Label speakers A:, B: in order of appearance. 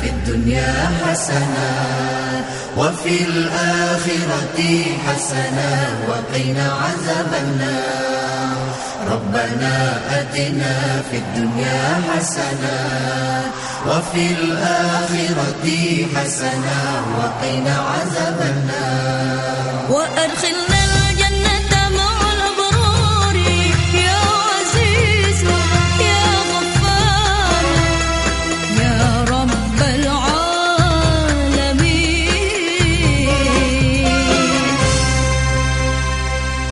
A: في الدنيا حسنة وفي الآخرة حسنة وقنا عذاب النار. ربنا أتنا في الدنيا حسنة وفي الآخرة حسنة وقنا عذاب النار.
B: وأدخلنا